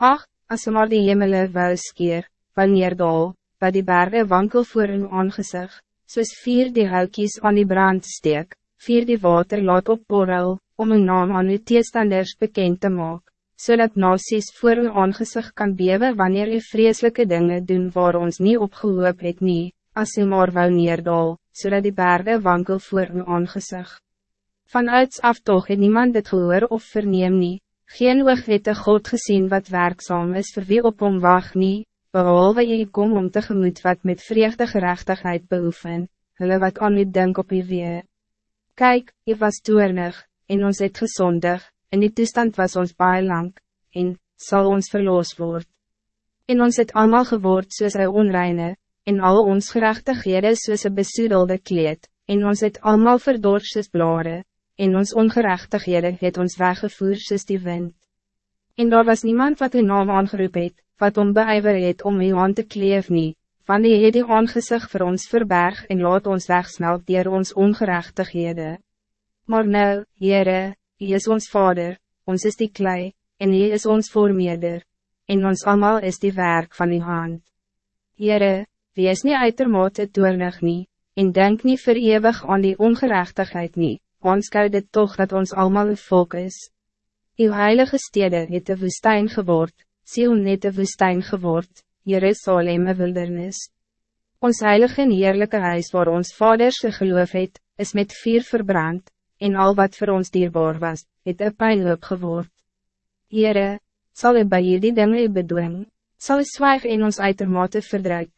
Ach, as maar die hemele wou skeer, wanneer dal, wat die bergen wankel voor hun aangezicht, soos vier die houtjies aan die brand steek, vier die water laat opborrel, om een naam aan uw teestanders bekend te maken, zodat so nasies voor uw aangezicht kan bewe wanneer u vreselijke dingen doen waar ons niet opgeloop het nie, as u maar wou neerdal, zodat so die bergen wankel voor uw aangezicht. Vanuit af toch het niemand het gehoor of verneem nie, geen oog het de God gezien wat werkzaam is voor wie op hom wacht nie, behalve jy kom om tegemoet wat met vreugde gerechtigheid beoefen, hulle wat aan u denk op u wee. Kijk, je was toernig, en ons het gezondig, en die toestand was ons baie lang, en, zal ons verloos word. En ons het allemaal geword soos hy onreine, en al ons gerechtighede soos een besoedelde kleed, en ons het allemaal verdord soos blare, en ons ongerechtighede het ons weggevoer soos die wind. En daar was niemand wat uw naam aangeroep het, wat om beijver het om uw hand te kleef nie, van die het die aangezicht voor ons verberg en laat ons wegsmelt dier ons ongerechtighede. Maar nou, Heere, Hy is ons Vader, ons is die klei, en Hy is ons voormeerder, en ons allemaal is die werk van die hand. Heere, wie is nie uitermate toornig nie, en denk niet vir eeuwig aan die ongerechtigheid niet ons dit toch dat ons allemaal een volk is. Uw heilige stede het de woestijn geword, Sion het de woestijn geword, Jerusalem een wildernis. Ons heilige en heerlijke huis waar ons vaders geloof het, is met vier verbrand, en al wat voor ons dierbaar was, het een pijnloop geword. Heere, zal u bij jullie dingen bedwingen, zal u zwijg in ons uitermate verdruk,